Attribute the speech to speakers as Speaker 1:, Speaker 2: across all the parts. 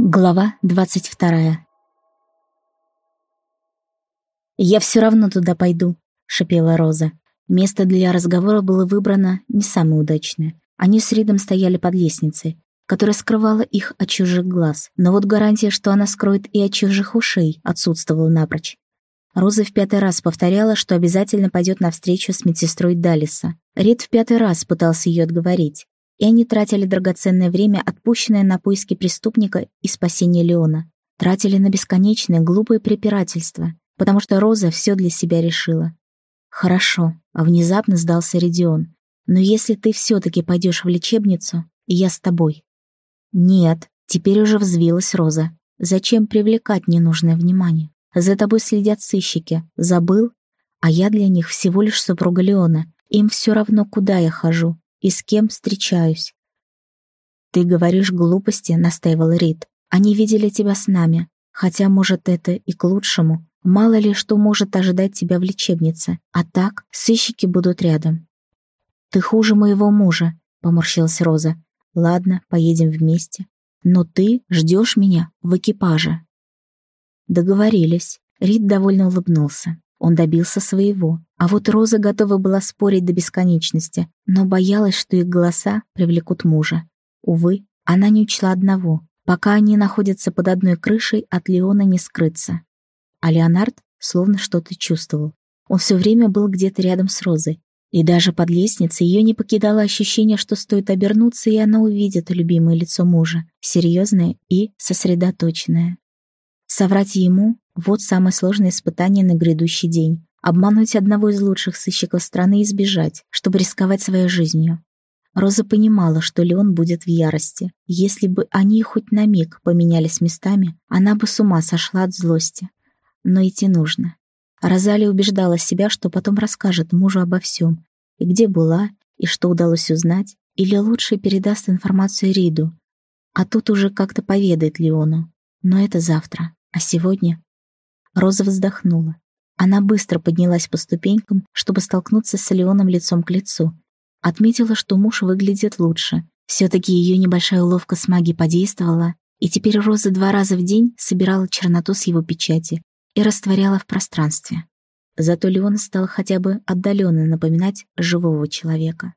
Speaker 1: Глава двадцать вторая. «Я все равно туда пойду», — шипела Роза. Место для разговора было выбрано не самое удачное. Они с Ридом стояли под лестницей, которая скрывала их от чужих глаз. Но вот гарантия, что она скроет и от чужих ушей, отсутствовала напрочь. Роза в пятый раз повторяла, что обязательно пойдет на встречу с медсестрой Далиса. Рид в пятый раз пытался ее отговорить и они тратили драгоценное время, отпущенное на поиски преступника и спасение Леона. Тратили на бесконечное, глупое препирательство, потому что Роза все для себя решила. «Хорошо», — а внезапно сдался Редион. «Но если ты все-таки пойдешь в лечебницу, я с тобой». «Нет», — теперь уже взвилась Роза. «Зачем привлекать ненужное внимание? За тобой следят сыщики. Забыл? А я для них всего лишь супруга Леона. Им все равно, куда я хожу и с кем встречаюсь. «Ты говоришь глупости», — настаивал Рид. «Они видели тебя с нами, хотя, может, это и к лучшему. Мало ли что может ожидать тебя в лечебнице, а так сыщики будут рядом». «Ты хуже моего мужа», — поморщилась Роза. «Ладно, поедем вместе. Но ты ждешь меня в экипаже». Договорились. Рид довольно улыбнулся. Он добился своего. А вот Роза готова была спорить до бесконечности, но боялась, что их голоса привлекут мужа. Увы, она не учла одного. Пока они находятся под одной крышей, от Леона не скрыться. А Леонард словно что-то чувствовал. Он все время был где-то рядом с Розой. И даже под лестницей ее не покидало ощущение, что стоит обернуться, и она увидит любимое лицо мужа, серьезное и сосредоточенное. Соврать ему — вот самое сложное испытание на грядущий день. Обмануть одного из лучших сыщиков страны и сбежать, чтобы рисковать своей жизнью. Роза понимала, что Леон будет в ярости. Если бы они хоть на миг поменялись местами, она бы с ума сошла от злости. Но идти нужно. Розалия убеждала себя, что потом расскажет мужу обо всем, и где была, и что удалось узнать, или лучше передаст информацию Риду, а тут уже как-то поведает Леону. Но это завтра. А сегодня... Роза вздохнула. Она быстро поднялась по ступенькам, чтобы столкнуться с Леоном лицом к лицу. Отметила, что муж выглядит лучше. Все-таки ее небольшая уловка с магией подействовала, и теперь Роза два раза в день собирала черноту с его печати и растворяла в пространстве. Зато Леон стал хотя бы отдаленно напоминать живого человека.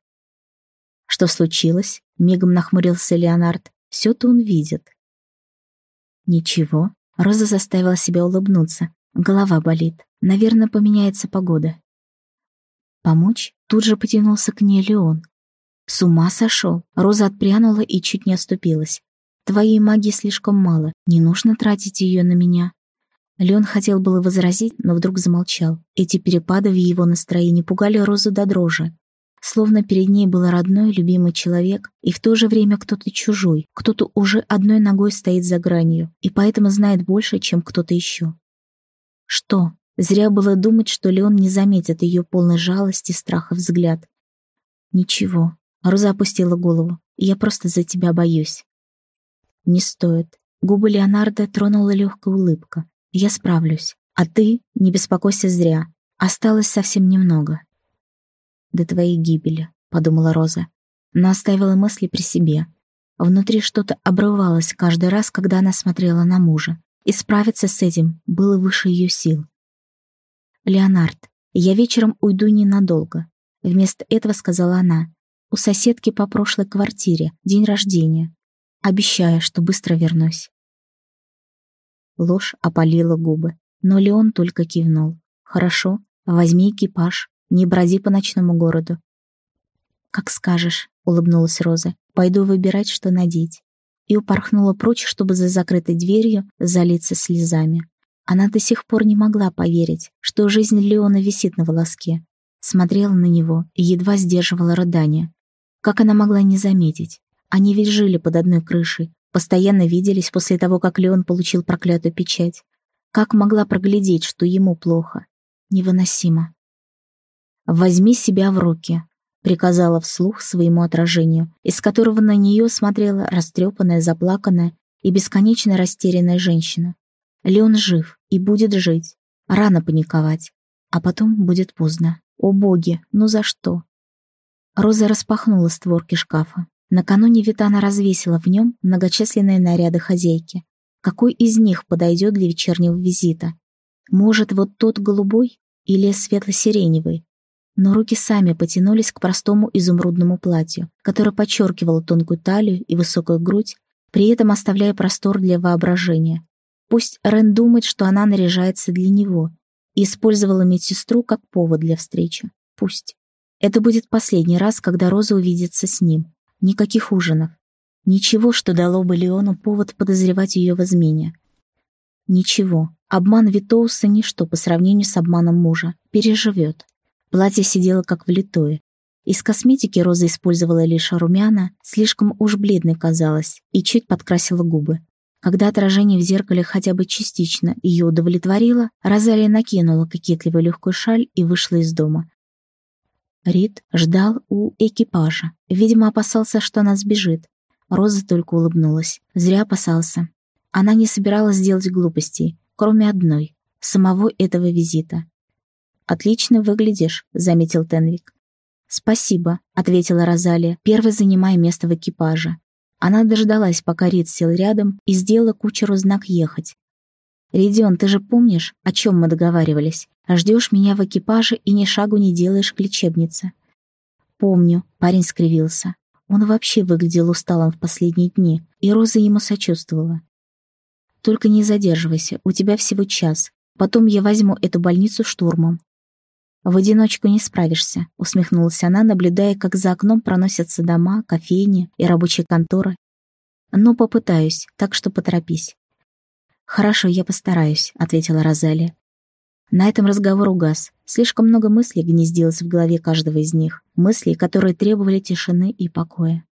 Speaker 1: Что случилось? Мигом нахмурился Леонард. Все-то он видит. Ничего, Роза заставила себя улыбнуться. Голова болит. Наверное, поменяется погода. Помочь? Тут же потянулся к ней Леон. С ума сошел. Роза отпрянула и чуть не оступилась. Твоей магии слишком мало. Не нужно тратить ее на меня. Леон хотел было возразить, но вдруг замолчал. Эти перепады в его настроении пугали Розу до дрожи. Словно перед ней был родной, любимый человек, и в то же время кто-то чужой, кто-то уже одной ногой стоит за гранью, и поэтому знает больше, чем кто-то еще. Что? Зря было думать, что Леон не заметит ее полной жалости, страха взгляд. Ничего. Роза опустила голову. Я просто за тебя боюсь. Не стоит. Губы Леонардо тронула легкая улыбка. Я справлюсь. А ты не беспокойся зря. Осталось совсем немного до твоей гибели», — подумала Роза, но оставила мысли при себе. Внутри что-то обрывалось каждый раз, когда она смотрела на мужа, и справиться с этим было выше ее сил. «Леонард, я вечером уйду ненадолго», — вместо этого сказала она. «У соседки по прошлой квартире, день рождения. Обещаю, что быстро вернусь». Ложь опалила губы, но Леон только кивнул. «Хорошо, возьми экипаж, не броди по ночному городу. «Как скажешь», — улыбнулась Роза. «Пойду выбирать, что надеть». И упорхнула прочь, чтобы за закрытой дверью залиться слезами. Она до сих пор не могла поверить, что жизнь Леона висит на волоске. Смотрела на него и едва сдерживала рыдания. Как она могла не заметить? Они ведь жили под одной крышей, постоянно виделись после того, как Леон получил проклятую печать. Как могла проглядеть, что ему плохо? Невыносимо. «Возьми себя в руки», — приказала вслух своему отражению, из которого на нее смотрела растрепанная, заплаканная и бесконечно растерянная женщина. Леон жив и будет жить. Рано паниковать. А потом будет поздно. О боги, ну за что? Роза распахнула створки шкафа. Накануне Витана развесила в нем многочисленные наряды хозяйки. какой из них подойдет для вечернего визита. Может, вот тот голубой или светло-сиреневый. Но руки сами потянулись к простому изумрудному платью, которое подчеркивало тонкую талию и высокую грудь, при этом оставляя простор для воображения. Пусть Рен думает, что она наряжается для него, и использовала медсестру как повод для встречи. Пусть. Это будет последний раз, когда Роза увидится с ним. Никаких ужинов. Ничего, что дало бы Леону повод подозревать ее в измене. Ничего. Обман Витоуса — ничто по сравнению с обманом мужа. Переживет. Платье сидело как влитое. Из косметики Роза использовала лишь румяна, слишком уж бледной казалась, и чуть подкрасила губы. Когда отражение в зеркале хотя бы частично ее удовлетворило, Розалия накинула кокетливую легкую шаль и вышла из дома. Рид ждал у экипажа. Видимо, опасался, что она сбежит. Роза только улыбнулась. Зря опасался. Она не собиралась делать глупостей, кроме одной — самого этого визита. «Отлично выглядишь», — заметил Тенвик. «Спасибо», — ответила Розалия, первой занимая место в экипаже. Она дождалась, пока Рид сел рядом и сделала кучеру знак «ехать». «Ридион, ты же помнишь, о чем мы договаривались? Ждешь меня в экипаже и ни шагу не делаешь к лечебнице». «Помню», — парень скривился. Он вообще выглядел усталым в последние дни, и Роза ему сочувствовала. «Только не задерживайся, у тебя всего час. Потом я возьму эту больницу штурмом». «В одиночку не справишься», — усмехнулась она, наблюдая, как за окном проносятся дома, кофейни и рабочие конторы. «Но попытаюсь, так что поторопись». «Хорошо, я постараюсь», — ответила Розалия. На этом разговор угас. Слишком много мыслей гнездилось в голове каждого из них. Мыслей, которые требовали тишины и покоя.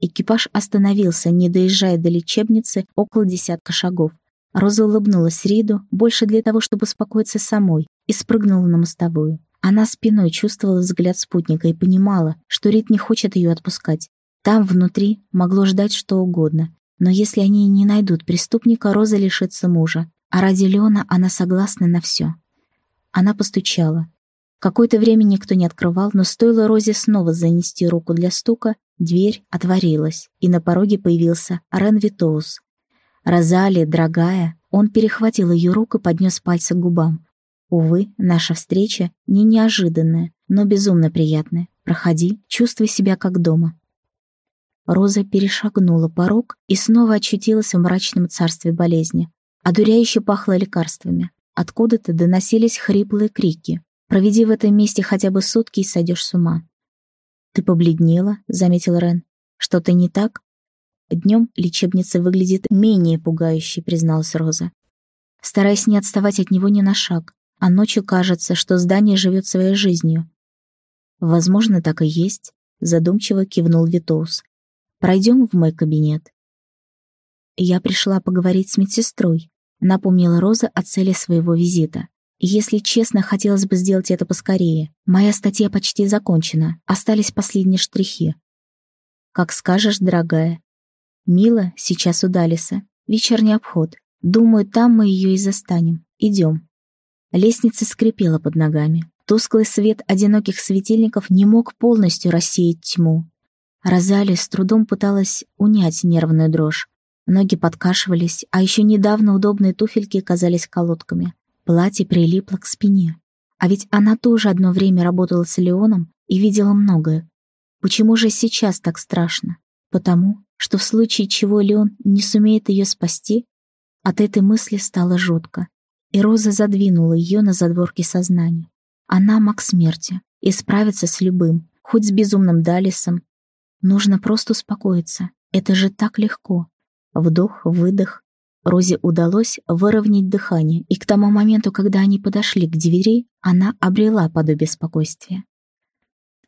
Speaker 1: Экипаж остановился, не доезжая до лечебницы, около десятка шагов. Роза улыбнулась Риду, больше для того, чтобы успокоиться самой, и спрыгнула на мостовую. Она спиной чувствовала взгляд спутника и понимала, что Рид не хочет ее отпускать. Там, внутри, могло ждать что угодно. Но если они не найдут преступника, Роза лишится мужа. А ради Леона она согласна на все. Она постучала. Какое-то время никто не открывал, но стоило Розе снова занести руку для стука, дверь отворилась, и на пороге появился Рен Витоус. «Розали, дорогая!» Он перехватил ее руку и поднес пальцы к губам. «Увы, наша встреча не неожиданная, но безумно приятная. Проходи, чувствуй себя как дома». Роза перешагнула порог и снова очутилась в мрачном царстве болезни. Одуряюще пахло лекарствами. Откуда-то доносились хриплые крики. «Проведи в этом месте хотя бы сутки и сойдешь с ума». «Ты побледнела», — заметил Рен. «Что-то не так?» «Днем лечебница выглядит менее пугающей», — призналась Роза. Стараясь не отставать от него ни на шаг, а ночью кажется, что здание живет своей жизнью. «Возможно, так и есть», — задумчиво кивнул Витоус. «Пройдем в мой кабинет». «Я пришла поговорить с медсестрой», — напомнила Роза о цели своего визита. «Если честно, хотелось бы сделать это поскорее. Моя статья почти закончена, остались последние штрихи». «Как скажешь, дорогая». «Мила сейчас у Далиса. Вечерний обход. Думаю, там мы ее и застанем. Идем». Лестница скрипела под ногами. Тусклый свет одиноких светильников не мог полностью рассеять тьму. Розали с трудом пыталась унять нервную дрожь. Ноги подкашивались, а еще недавно удобные туфельки казались колодками. Платье прилипло к спине. А ведь она тоже одно время работала с Леоном и видела многое. Почему же сейчас так страшно? Потому, что в случае чего Леон не сумеет ее спасти? От этой мысли стало жутко. И Роза задвинула ее на задворки сознания. Она маг смерти и справится с любым, хоть с безумным Далисом. Нужно просто успокоиться. Это же так легко. Вдох, выдох. Розе удалось выровнять дыхание, и к тому моменту, когда они подошли к двери, она обрела подобие спокойствия.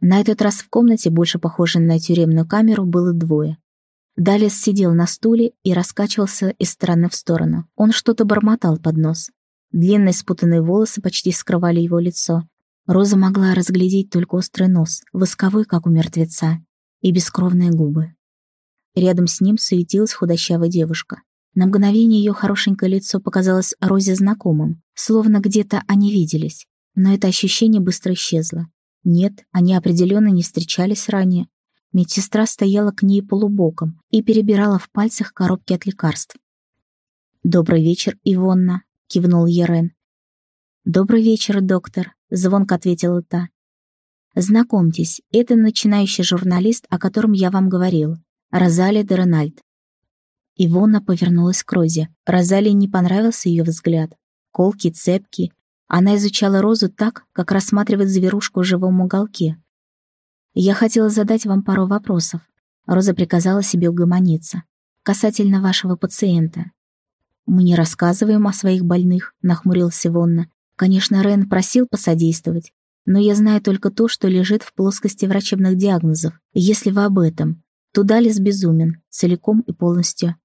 Speaker 1: На этот раз в комнате, больше похожей на тюремную камеру, было двое. Далес сидел на стуле и раскачивался из стороны в сторону. Он что-то бормотал под нос. Длинные спутанные волосы почти скрывали его лицо. Роза могла разглядеть только острый нос, восковой, как у мертвеца, и бескровные губы. Рядом с ним суетилась худощавая девушка. На мгновение ее хорошенькое лицо показалось Розе знакомым, словно где-то они виделись. Но это ощущение быстро исчезло. Нет, они определенно не встречались ранее. Медсестра стояла к ней полубоком и перебирала в пальцах коробки от лекарств. «Добрый вечер, Ивонна», — кивнул Ерен. «Добрый вечер, доктор», — звонко ответила та. «Знакомьтесь, это начинающий журналист, о котором я вам говорил, Розали де Ренальд». Ивонна повернулась к Розе. Розали не понравился ее взгляд. Колкий, цепкий. Она изучала Розу так, как рассматривает зверушку в живом уголке. «Я хотела задать вам пару вопросов». Роза приказала себе угомониться. «Касательно вашего пациента. «Мы не рассказываем о своих больных», — нахмурился Вонна. «Конечно, Рен просил посодействовать, но я знаю только то, что лежит в плоскости врачебных диагнозов. Если вы об этом, то Далис безумен, целиком и полностью.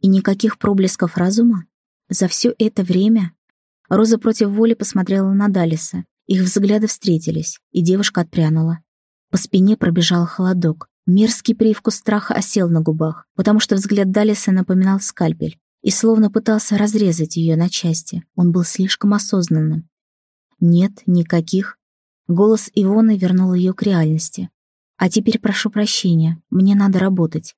Speaker 1: И никаких проблесков разума? За все это время...» Роза против воли посмотрела на Далиса. Их взгляды встретились, и девушка отпрянула. По спине пробежал холодок. Мерзкий привкус страха осел на губах, потому что взгляд Далиса напоминал скальпель и словно пытался разрезать ее на части. Он был слишком осознанным. Нет, никаких. Голос Ивоны вернул ее к реальности. А теперь прошу прощения, мне надо работать.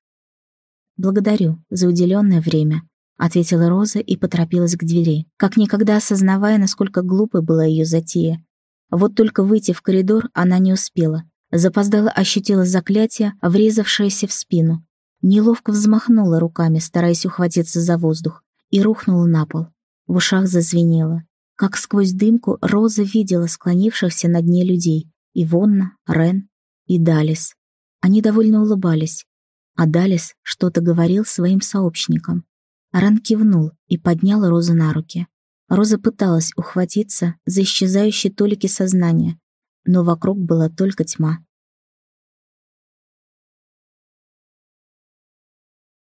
Speaker 1: Благодарю за уделенное время, ответила Роза и поторопилась к двери, как никогда осознавая, насколько глупой была ее затея. Вот только выйти в коридор она не успела. Запоздала ощутила заклятие, врезавшееся в спину. Неловко взмахнула руками, стараясь ухватиться за воздух, и рухнула на пол. В ушах зазвенело. Как сквозь дымку Роза видела склонившихся над ней людей. Ивонна, Рен и Далис. Они довольно улыбались. А Далис что-то говорил своим сообщникам. Рен кивнул и поднял Розу на руки. Роза пыталась ухватиться за исчезающие толики сознания, но вокруг была только тьма.